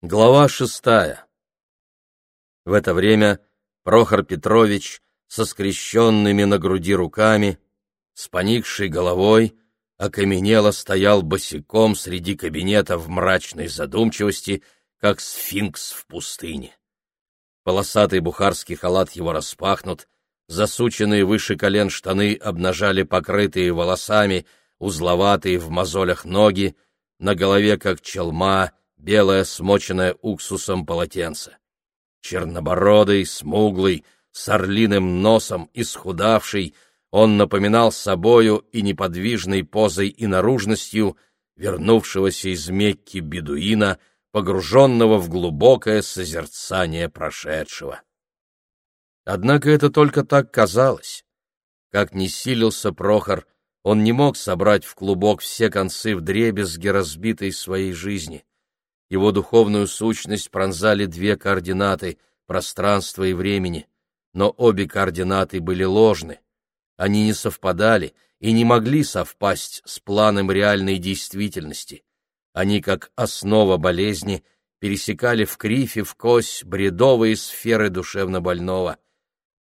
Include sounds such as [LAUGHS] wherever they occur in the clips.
Глава шестая В это время Прохор Петрович со скрещенными на груди руками, с поникшей головой, окаменело стоял босиком среди кабинета в мрачной задумчивости, как сфинкс в пустыне. Полосатый бухарский халат его распахнут, засученные выше колен штаны обнажали покрытые волосами, узловатые в мозолях ноги, на голове, как челма, белое смоченное уксусом полотенце. Чернобородый, смуглый, с орлиным носом, исхудавший, он напоминал собою и неподвижной позой и наружностью вернувшегося из Мекки бедуина, погруженного в глубокое созерцание прошедшего. Однако это только так казалось. Как ни силился Прохор, он не мог собрать в клубок все концы вдребезги разбитой своей жизни. Его духовную сущность пронзали две координаты — пространства и времени, но обе координаты были ложны. Они не совпадали и не могли совпасть с планом реальной действительности. Они, как основа болезни, пересекали в крифе в кось бредовые сферы душевнобольного.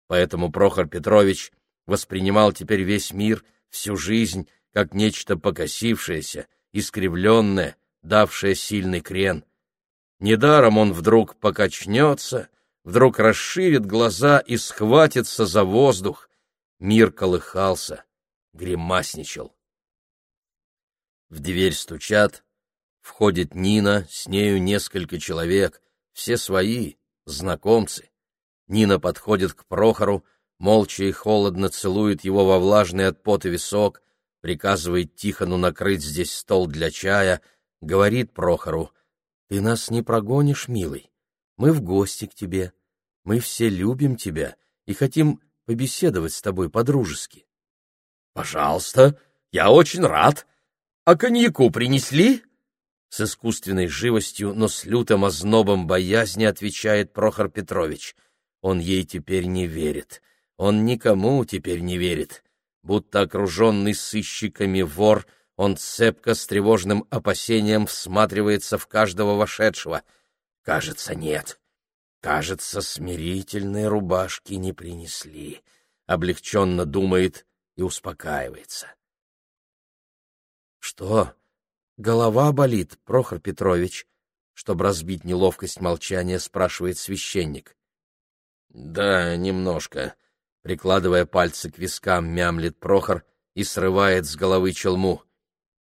Поэтому Прохор Петрович воспринимал теперь весь мир, всю жизнь, как нечто покосившееся, искривленное, давшее сильный крен. Недаром он вдруг покачнется, вдруг расширит глаза и схватится за воздух. Мир колыхался, гримасничал. В дверь стучат, входит Нина, с нею несколько человек, все свои, знакомцы. Нина подходит к Прохору, молча и холодно целует его во влажный от пота висок, приказывает Тихону накрыть здесь стол для чая — говорит Прохору, «Ты нас не прогонишь, милый. Мы в гости к тебе. Мы все любим тебя и хотим побеседовать с тобой по-дружески». «Пожалуйста, я очень рад. А коньяку принесли?» С искусственной живостью, но с лютым ознобом боязни отвечает Прохор Петрович. Он ей теперь не верит. Он никому теперь не верит. Будто окруженный сыщиками вор — он цепко с тревожным опасением всматривается в каждого вошедшего. Кажется, нет. Кажется, смирительные рубашки не принесли. Облегченно думает и успокаивается. Что? Голова болит, Прохор Петрович? Чтобы разбить неловкость молчания, спрашивает священник. Да, немножко. Прикладывая пальцы к вискам, мямлит Прохор и срывает с головы челму.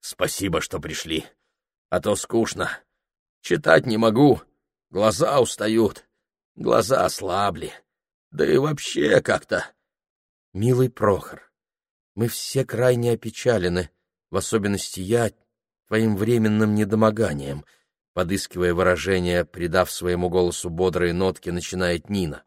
Спасибо, что пришли. А то скучно. Читать не могу. Глаза устают. Глаза ослабли. Да и вообще как-то. Милый Прохор, мы все крайне опечалены, в особенности я, твоим временным недомоганием, подыскивая выражение, придав своему голосу бодрые нотки, начинает Нина.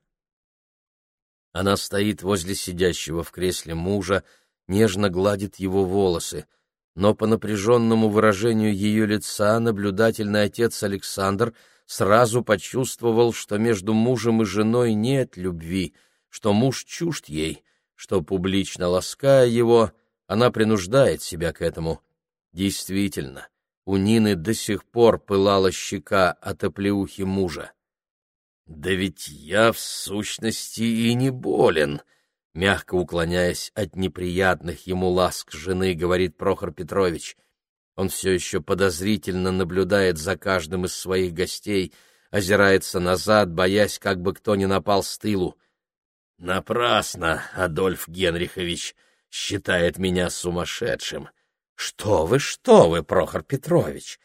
Она стоит возле сидящего в кресле мужа, нежно гладит его волосы — но по напряженному выражению ее лица наблюдательный отец Александр сразу почувствовал, что между мужем и женой нет любви, что муж чужд ей, что, публично лаская его, она принуждает себя к этому. Действительно, у Нины до сих пор пылала щека от оплеухи мужа. «Да ведь я, в сущности, и не болен», Мягко уклоняясь от неприятных ему ласк жены, говорит Прохор Петрович. Он все еще подозрительно наблюдает за каждым из своих гостей, озирается назад, боясь, как бы кто ни напал с тылу. «Напрасно, Адольф Генрихович, считает меня сумасшедшим. Что вы, что вы, Прохор Петрович?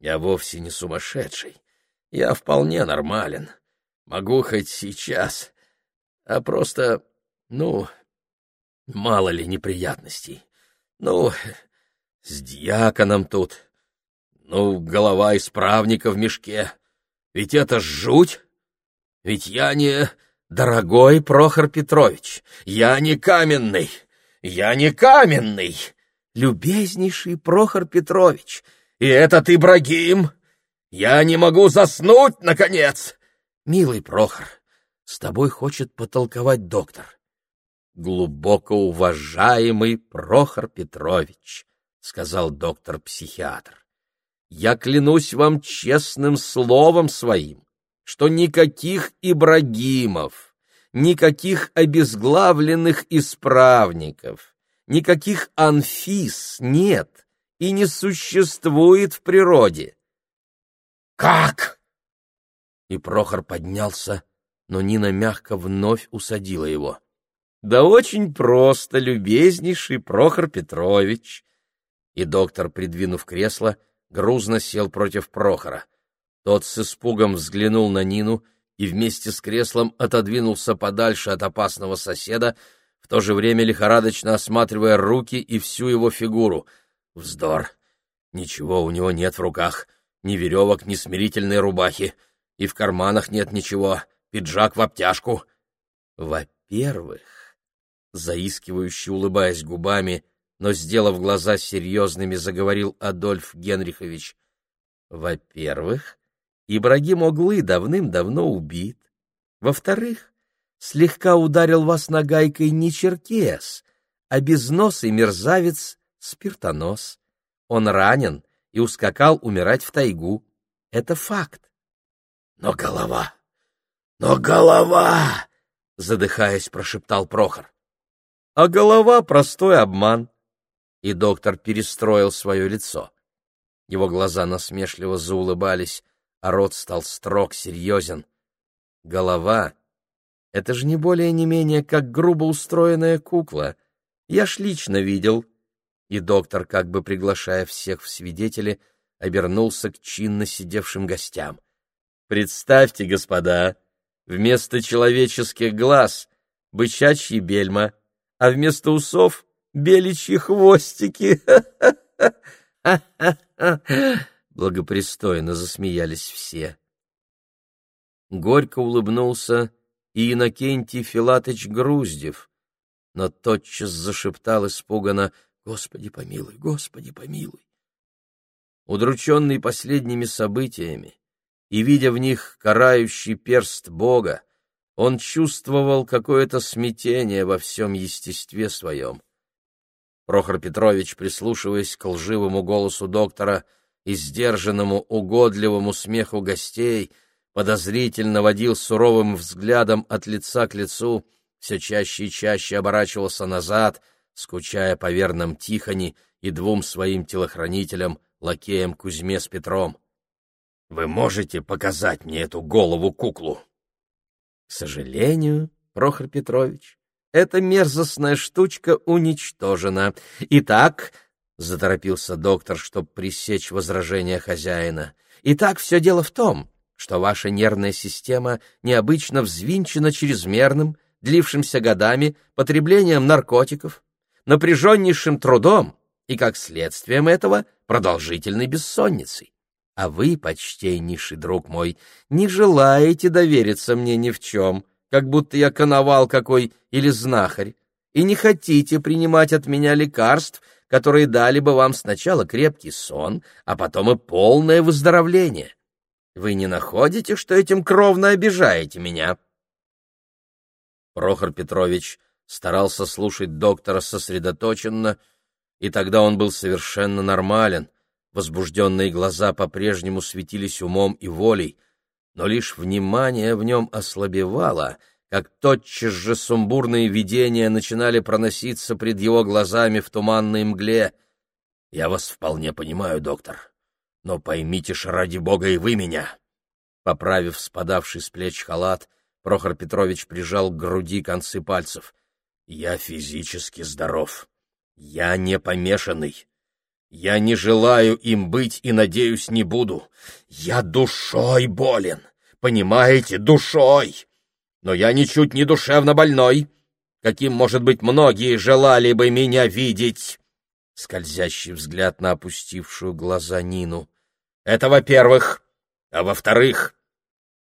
Я вовсе не сумасшедший. Я вполне нормален. Могу хоть сейчас, а просто ну, мало ли неприятностей. Ну, с дьяконом тут. Ну, голова исправника в мешке. Ведь это жуть. Ведь я не... Дорогой Прохор Петрович, я не каменный. Я не каменный. Любезнейший Прохор Петрович. И этот Ибрагим. Я не могу заснуть, наконец. Милый Прохор, с тобой хочет потолковать доктор глубоко уважаемый Прохор Петрович, сказал доктор-психиатр. я клянусь вам честным словом своим, что никаких Ибрагимов, никаких обезглавленных исправников, никаких Анфис нет и не существует в природе. «Как?» И Прохор поднялся, но Нина мягко вновь усадила его. «Да очень просто, любезнейший Прохор Петрович!» И доктор, придвинув кресло, грузно сел против Прохора. Тот с испугом взглянул на Нину и вместе с креслом отодвинулся подальше от опасного соседа, в то же время лихорадочно осматривая руки и всю его фигуру. Вздор! Ничего у него нет в руках, ни веревок, ни смирительной рубахи, и в карманах нет ничего, пиджак в обтяжку. Во-первых, заискивающе улыбаясь губами, но, сделав глаза серьезными, заговорил Адольф Генрихович. Во-первых, Ибрагим Оглы давным-давно убит. Во-вторых, слегка ударил вас нагайкой не черкес, а безносый мерзавец спиртонос. Он ранен и ускакал умирать в тайгу. Это факт. Но голова, но голова, задыхаясь, прошептал Прохор. А голова — простой обман. И доктор перестроил свое лицо. Его глаза насмешливо заулыбались, а рот стал строг, серьезен. Голова — это же не более не менее, как грубо устроенная кукла. Я ж лично видел. И доктор, как бы приглашая всех в свидетели, обернулся к чинно сидевшим гостям. Представьте, господа, вместо человеческих глаз — бычачьи бельма, а вместо усов — беличьи хвостики. [LAUGHS] Благопристойно засмеялись все. Горько улыбнулся и Иннокентий Филатыч Груздев, но тотчас зашептал испуганно «Господи помилуй, Господи помилуй!». Удрученный последними событиями, и, видя в них карающий перст Бога, он чувствовал какое-то смятение во всем естестве своем. Прохор Петрович, прислушиваясь к лживому голосу доктора и сдержанному угодливому смеху гостей, подозрительно водил суровым взглядом от лица к лицу, все чаще и чаще оборачивался назад, скучая по верным Тихоне и двум своим телохранителям, лакеям Кузьме с Петром. Вы можете показать мне эту голову-куклу? К сожалению, Прохор Петрович, эта мерзостная штучка уничтожена. Итак, — заторопился доктор, чтобы пресечь возражение хозяина, — итак, все дело в том, что ваша нервная система необычно взвинчена чрезмерным, длившимся годами, потреблением наркотиков, напряженнейшим трудом и, как следствием этого, продолжительной бессонницей. А вы, почтеннейший друг мой, не желаете довериться мне ни в чем, как будто я коновал какой или знахарь, и не хотите принимать от меня лекарств, которые дали бы вам сначала крепкий сон, а потом и полное выздоровление. Вы не находите, что этим кровно обижаете меня?» Прохор Петрович старался слушать доктора сосредоточенно, и тогда он был совершенно нормален, Возбужденные глаза по-прежнему светились умом и волей, но лишь внимание в нем ослабевало, как тотчас же сумбурные видения начинали проноситься пред его глазами в туманной мгле. «Я вас вполне понимаю, доктор, но поймите ж ради бога и вы меня!» Поправив спадавший с плеч халат, Прохор Петрович прижал к груди концы пальцев. «Я физически здоров. Я не помешанный. Я не желаю им быть и, надеюсь, не буду. Я душой болен, понимаете, душой. Но я ничуть не душевно больной, каким, может быть, многие желали бы меня видеть. Скользящий взгляд на опустившую глаза Нину. Это во-первых. А во-вторых,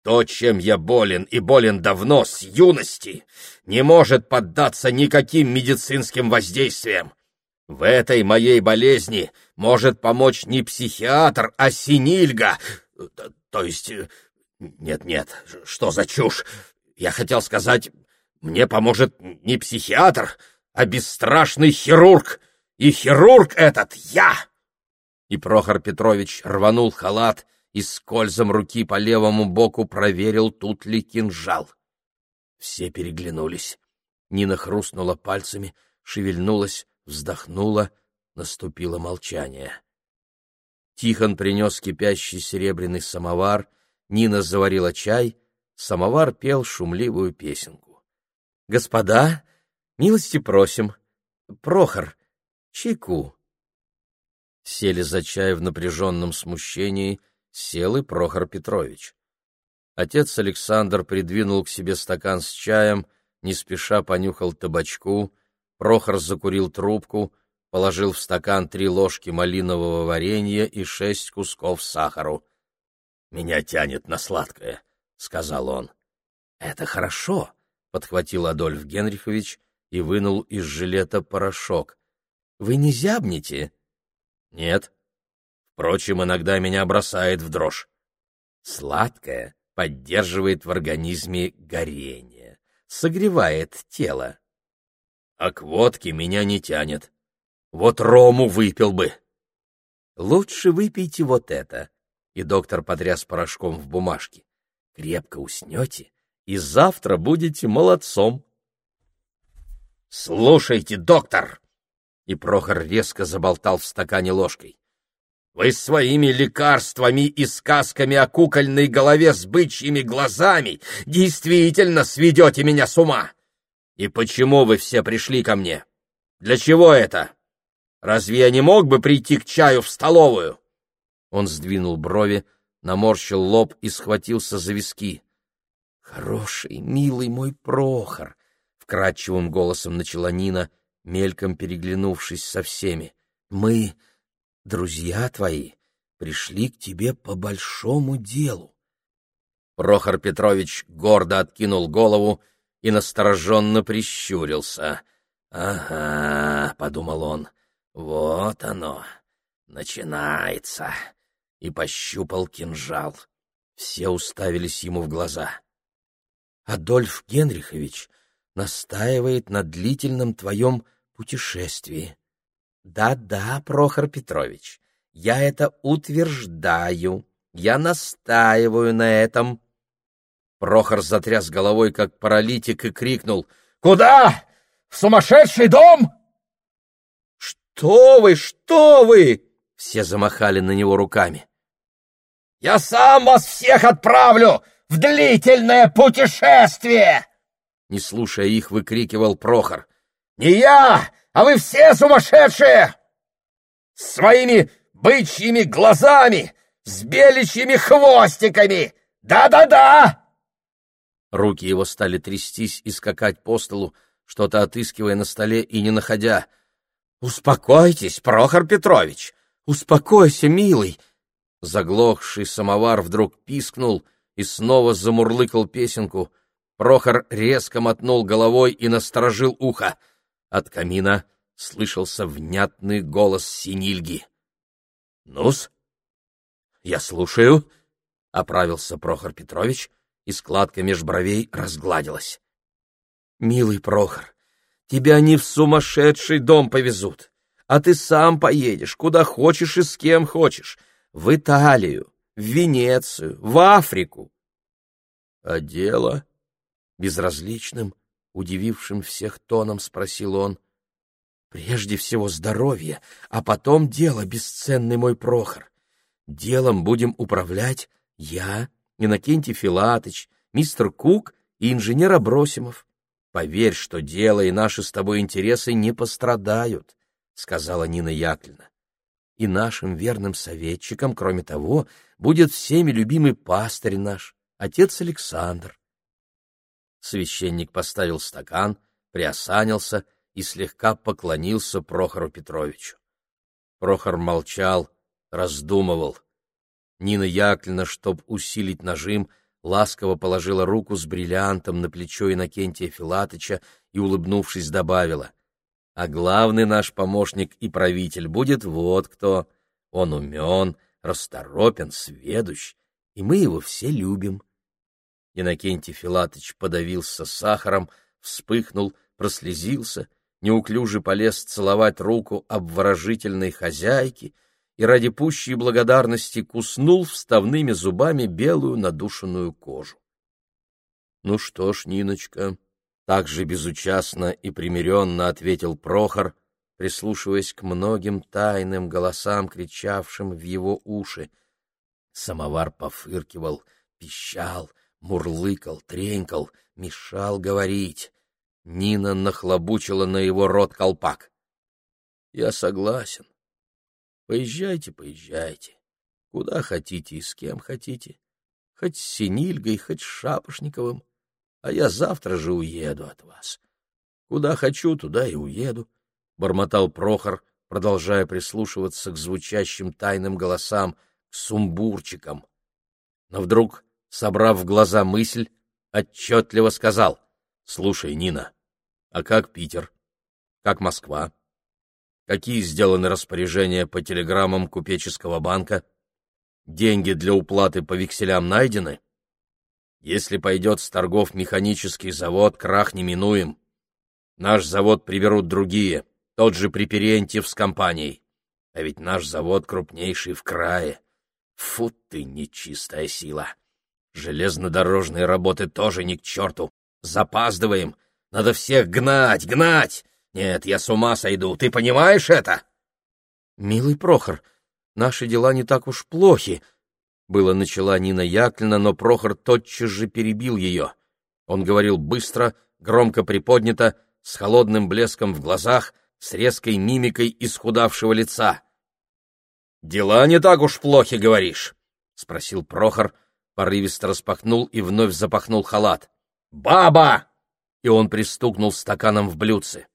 то, чем я болен и болен давно, с юности, не может поддаться никаким медицинским воздействиям. В этой моей болезни может помочь не психиатр, а синильга. То есть... Нет-нет, что за чушь? Я хотел сказать, мне поможет не психиатр, а бесстрашный хирург. И хирург этот я!» и Прохор Петрович рванул халат и скользом руки по левому боку проверил, тут ли кинжал. Все переглянулись. Нина хрустнула пальцами, шевельнулась, вздохнула, наступило молчание. Тихон принес кипящий серебряный самовар, Нина заварила чай, самовар пел шумливую песенку. — Господа, милости просим. Прохор, чайку. Сели за чай в напряженном смущении, сел и Прохор Петрович. Отец Александр придвинул к себе стакан с чаем, не спеша понюхал табачку, Прохор закурил трубку — положил в стакан три ложки малинового варенья и шесть кусков сахару. «Меня тянет на сладкое», — сказал он. «Это хорошо», — подхватил Адольф Генрихович и вынул из жилета порошок. «Вы не зябнете?» «Нет. Впрочем, иногда меня бросает в дрожь. Сладкое поддерживает в организме горение, согревает тело. А к водке меня не тянет. Вот рому выпил бы. Лучше выпейте вот это. И доктор потряс порошком в бумажке. Крепко уснете, и завтра будете молодцом. Слушайте, доктор! И Прохор резко заболтал в стакане ложкой. Вы своими лекарствами и сказками о кукольной голове с бычьими глазами действительно сведете меня с ума. И почему вы все пришли ко мне? Для чего это? Разве я не мог бы прийти к чаю в столовую? Он сдвинул брови, наморщил лоб и схватился за виски. Хороший, милый мой Прохор, вкрадчивым голосом начала Нина, мельком переглянувшись со всеми. Мы, друзья твои, пришли к тебе по большому делу. Прохор Петрович гордо откинул голову и настороженно прищурился. «Ага», — подумал он, вот оно, начинается. И пощупал кинжал. Все уставились ему в глаза. Адольф Генрихович настаивает на длительном твоем путешествии. Да-да, Прохор Петрович, я это утверждаю, я настаиваю на этом. Прохор затряс головой, как паралитик, и крикнул. «Куда? В сумасшедший дом?» «Что вы, что вы!» — все замахали на него руками. «Я сам вас всех отправлю в длительное путешествие!» Не слушая их, выкрикивал Прохор. «Не я, а вы все сумасшедшие! С своими бычьими глазами, с беличьими хвостиками! Да-да-да!» Руки его стали трястись и скакать по столу, что-то отыскивая на столе и не находя — «Успокойтесь, Прохор Петрович! Успокойся, милый!» Заглохший самовар вдруг пискнул и снова замурлыкал песенку. Прохор резко мотнул головой и насторожил ухо. От камина слышался внятный голос Синильги. «Ну-с, я слушаю», — оправился Прохор Петрович, и складка меж бровей разгладилась. «Милый Прохор, Тебя не в сумасшедший дом повезут, а ты сам поедешь, куда хочешь и с кем хочешь. В Италию, в Венецию, в Африку. А дело? Безразличным, удивившим всех тоном спросил он. Прежде всего здоровье, а потом дело, бесценный мой Прохор. Делом будем управлять я, Иннокентий Филатыч, мистер Кук и инженер Абросимов. Поверь, что дело и наши с тобой интересы не пострадают, — сказала Нина Яковлевна. И нашим верным советчиком, кроме того, будет всеми любимый пастырь наш, отец Александр. Священник поставил стакан, приосанился и слегка поклонился Прохору Петровичу. Прохор молчал, раздумывал. Нина Яковлевна, чтоб усилить нажим, — ласково положила руку с бриллиантом на плечо Иннокентия Филатыча и, улыбнувшись, добавила, «А главный наш помощник и правитель будет вот кто. Он умен, расторопен, сведущ, и мы его все любим». Иннокентий Филатыч подавился сахаром, вспыхнул, прослезился, неуклюже полез целовать руку обворожительной хозяйки и ради пущей благодарности куснул вставными зубами белую надушенную кожу. — Ну что ж, Ниночка, — так же безучастно и примиренно ответил Прохор, прислушиваясь к многим тайным голосам, кричавшим в его уши. Самовар пофыркивал, пищал, мурлыкал, тренькал, мешал говорить. Нина нахлобучила на его рот колпак. — Я согласен. Поезжайте, поезжайте. Куда хотите и с кем хотите. Хоть с Синильгой, хоть с Шапошниковым. А я завтра же уеду от вас. Куда хочу, туда и уеду. — бормотал Прохор, продолжая прислушиваться к звучащим тайным голосам, к сумбурчикам. Но вдруг, собрав в глаза мысль, отчетливо сказал, — Слушай, Нина, а как Питер? Как Москва? Какие сделаны распоряжения по телеграммам купеческого банка? Деньги для уплаты по векселям найдены? Если пойдет с торгов механический завод, крах неминуем. Наш завод приберут другие — тот же Приперентьев с компанией. А ведь наш завод крупнейший в крае. Фу ты, нечистая сила! Железнодорожные работы тоже ни к черту. Запаздываем. Надо всех гнать, гнать! Нет, я с ума сойду. Ты понимаешь это? Милый Прохор, наши дела не так уж плохи. Было начала Нина Яковлевна, но Прохор тотчас же перебил ее. Он говорил быстро, громко приподнято, с холодным блеском в глазах — с резкой мимикой исхудавшего лица. «Дела не так уж плохи, говоришь?» — спросил Прохор, порывисто распахнул и вновь запахнул халат. «Баба!» — и он пристукнул стаканом в блюдце.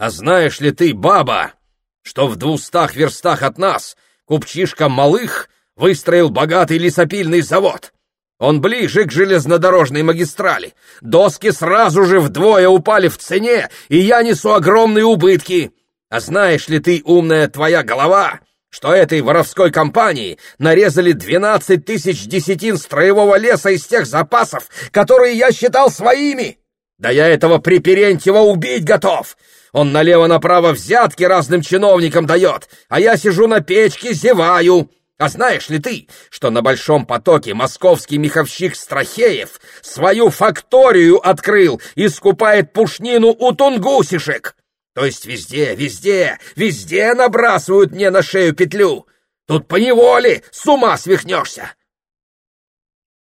«А знаешь ли ты, баба, что в двустах верстах от нас купчишка Малых выстроил богатый лесопильный завод?» Он ближе к железнодорожной магистрали. Доски сразу же вдвое упали в цене, и я несу огромные убытки. А знаешь ли ты, умная твоя голова, что этой воровской компании нарезали двенадцать тысяч десятин строевого леса из тех запасов, которые я считал своими? Да я этого Приперентьева убить готов. Он налево-направо взятки разным чиновникам дает, а я сижу на печке, зеваю». А знаешь ли ты, что на Большом потоке московский меховщик Страхеев свою факторию открыл и скупает пушнину у тунгусишек? То есть везде, везде, везде набрасывают мне на шею петлю. Тут поневоле с ума свихнешься.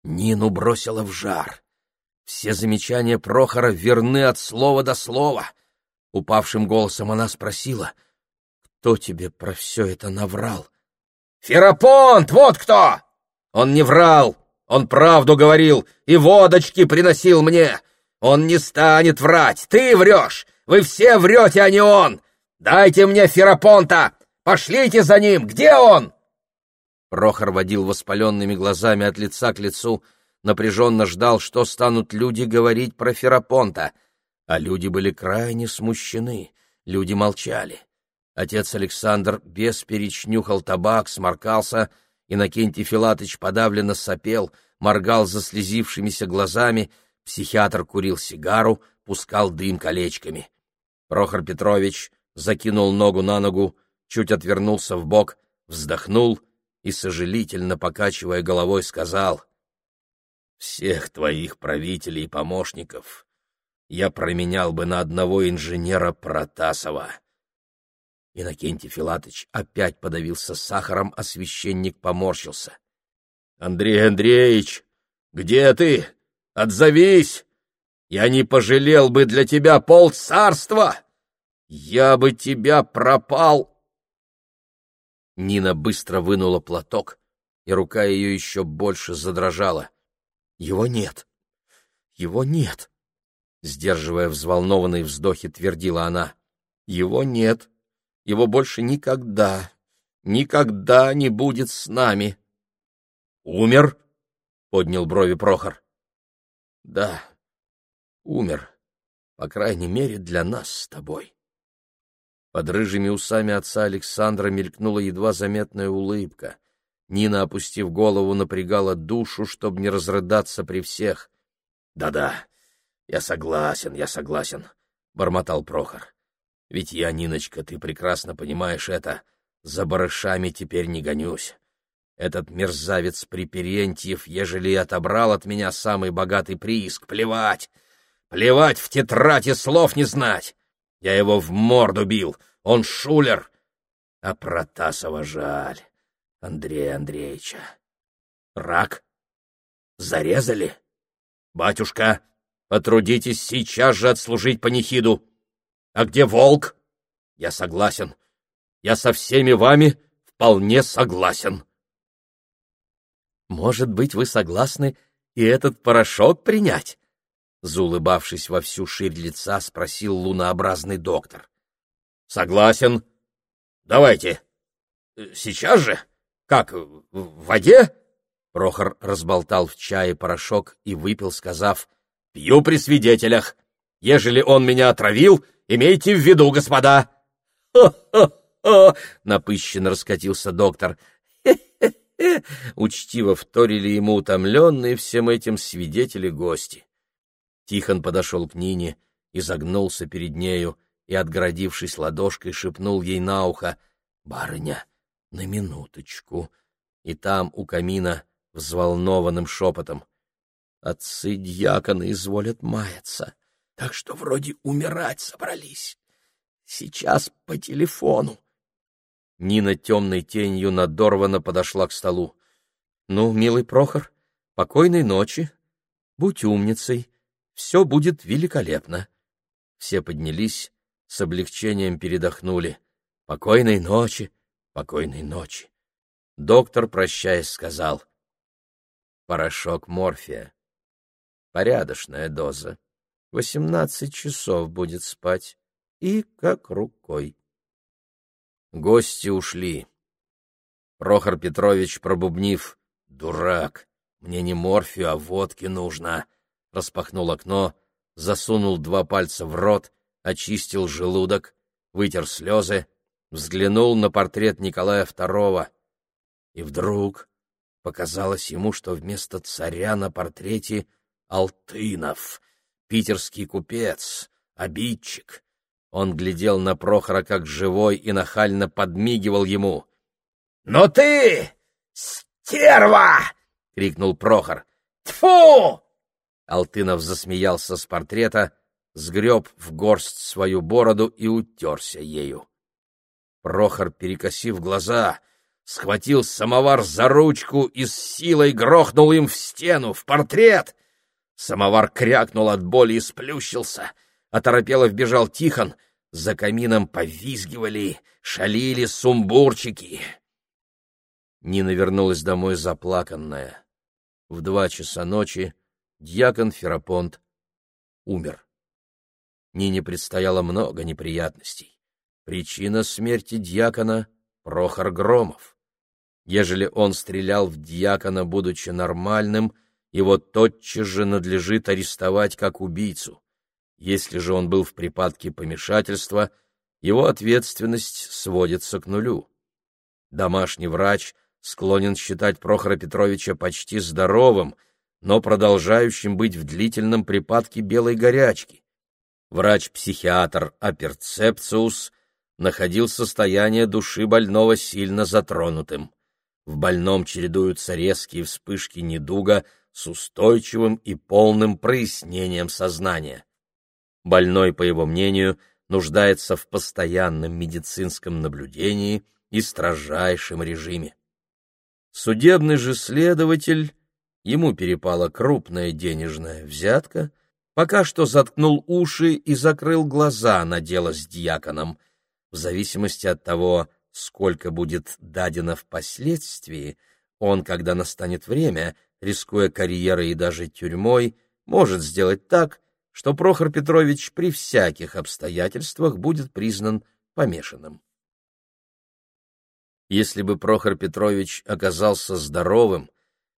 Нину бросила в жар. Все замечания Прохора верны от слова до слова. Упавшим голосом она спросила, «Кто тебе про все это наврал?» Ферапонт, вот кто! Он не врал, он правду говорил и водочки приносил мне. Он не станет врать, ты врешь, вы все врете, а не он. Дайте мне Ферапонта, пошлите за ним, где он?» Прохор водил воспаленными глазами от лица к лицу, напряженно ждал, что станут люди говорить про Ферапонта. А люди были крайне смущены, люди молчали. Отец Александр без перечнюхал табак, сморкался, Иннокентий Филатыч подавленно сопел, моргал заслезившимися глазами, психиатр курил сигару, пускал дым колечками. Прохор Петрович закинул ногу на ногу, чуть отвернулся в бок, вздохнул и, сожалительно покачивая головой, сказал, «Всех твоих правителей и помощников я променял бы на одного инженера Протасова». Иннокентий Филатыч опять подавился сахаром, а священник поморщился. — Андрей Андреевич, где ты? Отзовись! Я не пожалел бы для тебя пол царства! Я бы тебя пропал! Нина быстро вынула платок, и рука ее еще больше задрожала. — Его нет! Его нет! Сдерживая взволнованные вздохи, твердила она. — Его нет! — его больше никогда, никогда не будет с нами. — Умер? — поднял брови Прохор. — Да, умер, по крайней мере, для нас с тобой. Под рыжими усами отца Александра мелькнула едва заметная улыбка. Нина, опустив голову, напрягала душу, чтобы не разрыдаться при всех. «Да — Да-да, я согласен, я согласен, — бормотал Прохор. Ведь я, Ниночка, ты прекрасно понимаешь это, За барышами теперь не гонюсь. Этот мерзавец Приперентьев, ежели отобрал от меня самый богатый прииск, плевать! Плевать в тетрадь и слов не знать! Я его в морду бил, он шулер! А Протасова жаль, Андрея Андреевича. Рак? Зарезали? Батюшка, потрудитесь сейчас же отслужить панихиду. А где волк? Я согласен. Я со всеми вами вполне согласен. Может быть, вы согласны и этот порошок принять? Заулыбавшись во всю ширь лица, спросил лунообразный доктор. Согласен. Давайте. Сейчас же? Как, в воде? Прохор разболтал в чае порошок и выпил, сказав, «Пью при свидетелях. Ежели он меня отравил, имейте в виду, господа!» Напыщенно раскатился доктор. Учтиво вторили ему утомленные всем этим свидетели-гости. Тихон подошел к Нине, изогнулся перед нею и, отгородившись ладошкой, шепнул ей на ухо «Барыня, на минуточку!» И там, у камина, взволнованным шепотом «Отцы дьякона изволят маяться, так что вроде умирать собрались. Сейчас по телефону». Нина темной тенью надорвано подошла к столу. «Ну, милый Прохор, покойной ночи. Будь умницей, все будет великолепно. Все поднялись, с облегчением передохнули. Покойной ночи, покойной ночи. Доктор, прощаясь, сказал. Порошок морфия. Порядочная доза. Восемнадцать часов будет спать. И как рукой. Гости ушли. Прохор Петрович, пробубнив, «Дурак, мне не морфию, а водки нужно», распахнул окно, засунул два пальца в рот, очистил желудок, вытер слезы, взглянул на портрет Николая II. И вдруг показалось ему, что вместо царя на портрете Алтынов, питерский купец, обидчик. Он глядел на Прохора как живой и нахально подмигивал ему. — Но ты, стерва! — крикнул Прохор. — Тьфу! Алтынов засмеялся с портрета, сгреб в горсть свою бороду и утерся ею. Прохор, перекосив глаза, схватил самовар за ручку и с силой грохнул им в стену, в портрет. Самовар крякнул от боли и сплющился. Оторопело вбежал Тихон. За камином повизгивали, шалили сумбурчики. Нина вернулась домой заплаканная. В два часа ночи дьякон Ферапонт умер. Нине предстояло много неприятностей. Причина смерти дьякона — Прохор Громов. Ежели он стрелял в дьякона, будучи нормальным, его тотчас же надлежит арестовать как убийцу. Если же он был в припадке помешательства, его ответственность сводится к нулю. Домашний врач склонен считать Прохора Петровича почти здоровым — но продолжающим быть в длительном припадке белой горячки. Врач-психиатр Аперцепциус находил состояние души больного сильно затронутым. В больном чередуются резкие вспышки недуга с устойчивым и полным прояснением сознания. Больной, по его мнению, нуждается в постоянном медицинском наблюдении и строжайшем режиме. Судебный же следователь Ему перепала крупная денежная взятка, пока что заткнул уши и закрыл глаза на дело с дьяконом. В зависимости от того, сколько будет дадено впоследствии, он, когда настанет время, рискуя карьерой и даже тюрьмой, может сделать так, что Прохор Петрович при всяких обстоятельствах будет признан помешанным. Если бы Прохор Петрович оказался здоровым,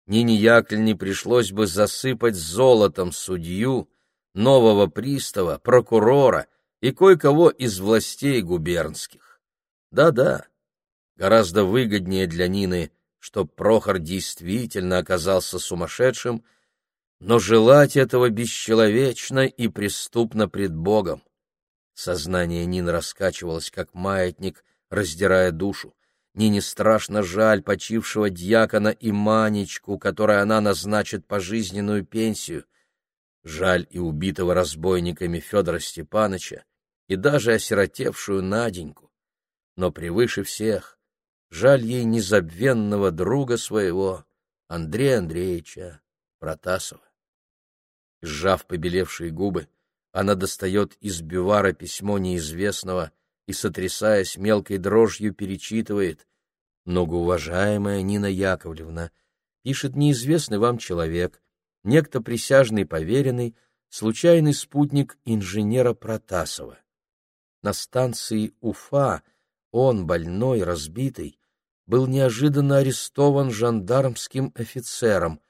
Нине Яковлевне пришлось бы засыпать золотом судью, нового пристава, прокурора и кое-кого из властей губернских. Да-да, гораздо выгоднее для Нины, чтоб Прохор действительно оказался сумасшедшим, но желать этого бесчеловечно и преступно пред Богом. Сознание Нины раскачивалось, как маятник, раздирая душу. Нине страшно жаль почившего дьякона и Манечку, которой она назначит пожизненную пенсию. Жаль и убитого разбойниками Федора Степановича, и даже осиротевшую Наденьку. Но превыше всех жаль ей незабвенного друга своего, Андрея Андреевича Протасова. Сжав побелевшие губы, она достает из бювара письмо неизвестного и, сотрясаясь мелкой дрожью, перечитывает. «Многоуважаемая Нина Яковлевна, пишет неизвестный вам человек, некто присяжный поверенный, случайный спутник инженера Протасова. На станции Уфа он, больной, разбитый, был неожиданно арестован жандармским офицером.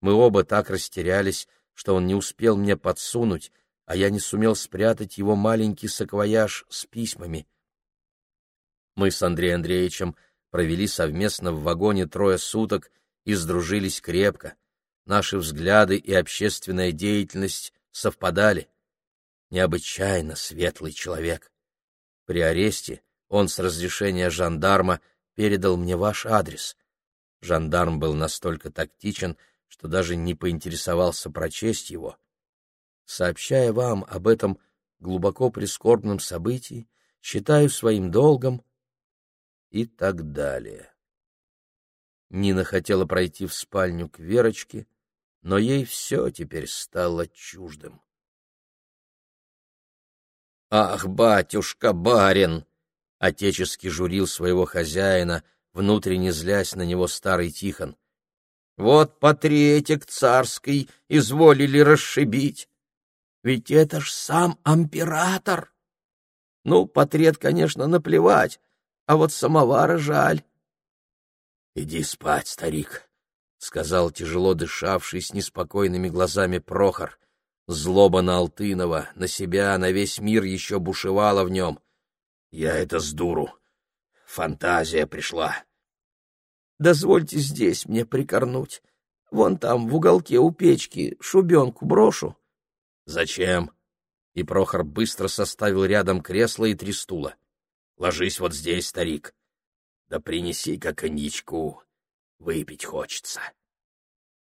Мы оба так растерялись, что он не успел мне подсунуть, а я не сумел спрятать его маленький саквояж с письмами. Мы с Андреем Андреевичем провели совместно в вагоне трое суток и сдружились крепко. Наши взгляды и общественная деятельность совпадали. Необычайно светлый человек. При аресте он с разрешения жандарма передал мне ваш адрес. Жандарм был настолько тактичен, что даже не поинтересовался прочесть его. Сообщая вам об этом глубоко прискорбном событии, считаю своим долгом и так далее. Нина хотела пройти в спальню к Верочке, но ей все теперь стало чуждым. «Ах, батюшка, барин!» — отечески журил своего хозяина, внутренне злясь на него старый Тихон. «Вот патриотик царский изволили расшибить. Ведь это ж сам император!» «Ну, патрет, конечно, наплевать, а вот самовара жаль». «Иди спать, старик», — сказал тяжело дышавший с неспокойными глазами Прохор. Злоба на Алтынова, на себя, на весь мир еще бушевала в нем. Я это с дуру. Фантазия пришла. Дозвольте здесь мне прикорнуть. Вон там, в уголке у печки, шубенку брошу. Зачем? И Прохор быстро составил рядом кресло и три стула. Ложись вот здесь, старик. Да принеси-ка коньячку. Выпить хочется.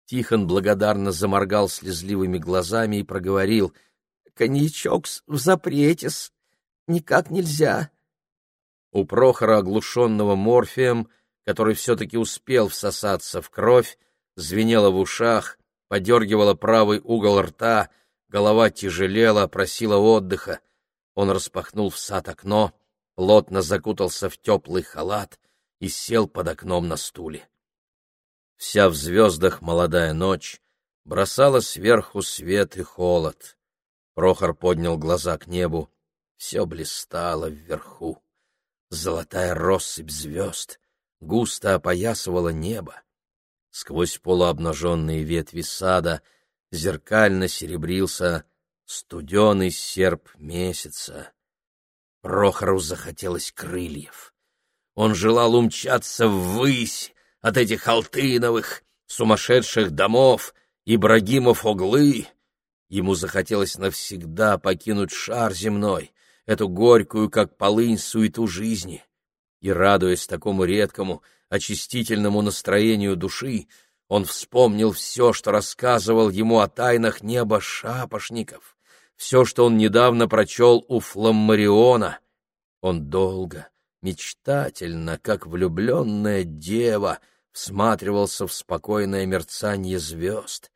Тихон благодарно заморгал слезливыми глазами и проговорил. — Коньячок в запрете-с. Никак нельзя. У Прохора, оглушенного морфием, который все-таки успел всосаться в кровь, звенело в ушах, подергивало правый угол рта, голова тяжелела, просила отдыха. Он распахнул в сад окно, плотно закутался в теплый халат и сел под окном на стуле. Вся в звездах молодая ночь бросала сверху свет и холод. Прохор поднял глаза к небу. Все блистало вверху. Золотая россыпь звезд густо опоясывала небо. Сквозь полуобнаженные ветви сада зеркально серебрился студеный серп месяца. Прохору захотелось крыльев. Он желал умчаться ввысь, от этих Алтыновых, сумасшедших домов, Ибрагимов оглы. Ему захотелось навсегда покинуть шар земной, эту горькую, как полынь, суету жизни. И, радуясь такому редкому, очистительному настроению души, он вспомнил все, что рассказывал ему о тайнах неба шапошников, все, что он недавно прочел у Фламмариона. Он долго, мечтательно, как влюбленная дева, всматривался в спокойное мерцание звезд.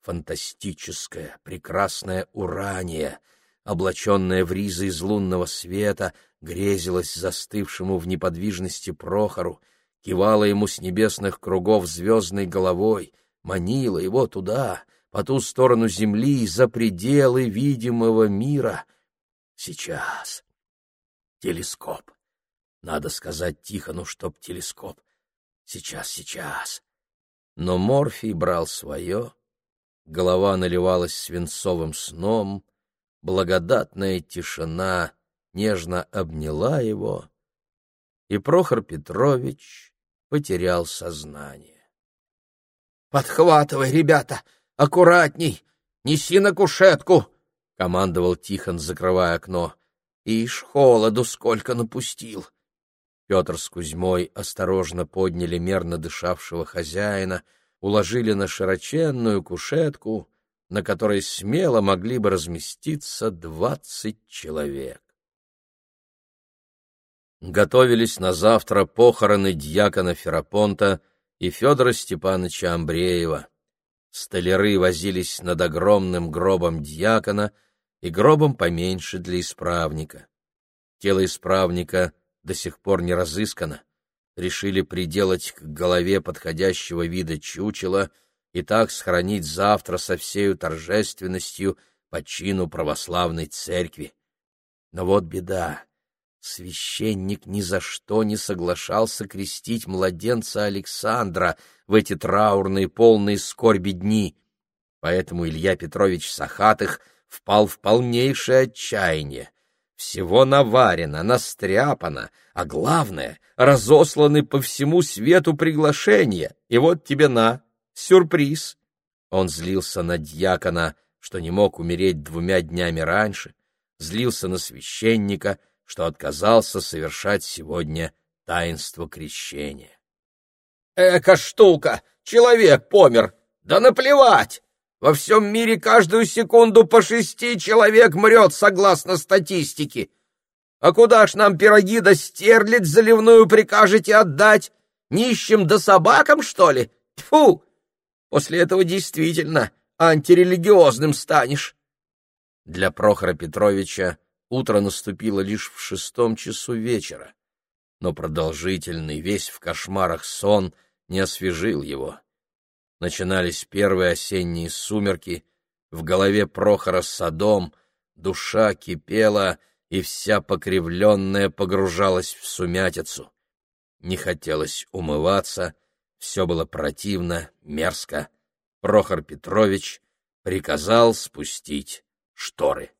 Фантастическое, прекрасное урание, облаченное в ризы из лунного света, грезилось застывшему в неподвижности Прохору, кивало ему с небесных кругов звездной головой, манило его туда, по ту сторону земли, за пределы видимого мира. Сейчас. Телескоп. Надо сказать Тихону, чтоб телескоп. Сейчас, сейчас. Но Морфий брал свое, голова наливалась свинцовым сном, благодатная тишина нежно обняла его, и Прохор Петрович потерял сознание. — Подхватывай, ребята, аккуратней, неси на кушетку! — командовал Тихон, закрывая окно. — Ишь, холоду сколько напустил! — Петр с Кузьмой осторожно подняли мерно дышавшего хозяина, уложили на широченную кушетку, на которой смело могли бы разместиться двадцать человек. Готовились на завтра похороны дьякона Ферапонта и Федора Степановича Амбреева. Столяры возились над огромным гробом дьякона и гробом поменьше для исправника. Тело исправника до сих пор не разыскано. Решили приделать к голове подходящего вида чучела и так сохранить завтра со всею торжественностью по чину православной церкви. Но вот беда. Священник ни за что не соглашался крестить младенца Александра в эти траурные, полные скорби дни. Поэтому Илья Петрович Сахатых впал в полнейшее отчаяние. Всего наварено, настряпано, а главное, разосланы по всему свету приглашения. И вот тебе на, сюрприз. Он злился на дьякона, что не мог умереть двумя днями раньше, злился на священника, что отказался совершать сегодня таинство крещения. «Эка штука! Человек помер! Да наплевать! Во всем мире каждую секунду по шести человек мрет, согласно статистике. А куда ж нам пироги да стерлядь заливную прикажете отдать? Нищим да собакам, что ли? Тьфу! После этого действительно антирелигиозным станешь. Для Прохора Петровича утро наступило лишь в шестом часу вечера, но продолжительный, весь в кошмарах сон не освежил его начинались первые осенние сумерки, в голове Прохора садом, душа кипела, и вся покривленная погружалась в сумятицу. Не хотелось умываться, все было противно, мерзко. Прохор Петрович приказал спустить шторы.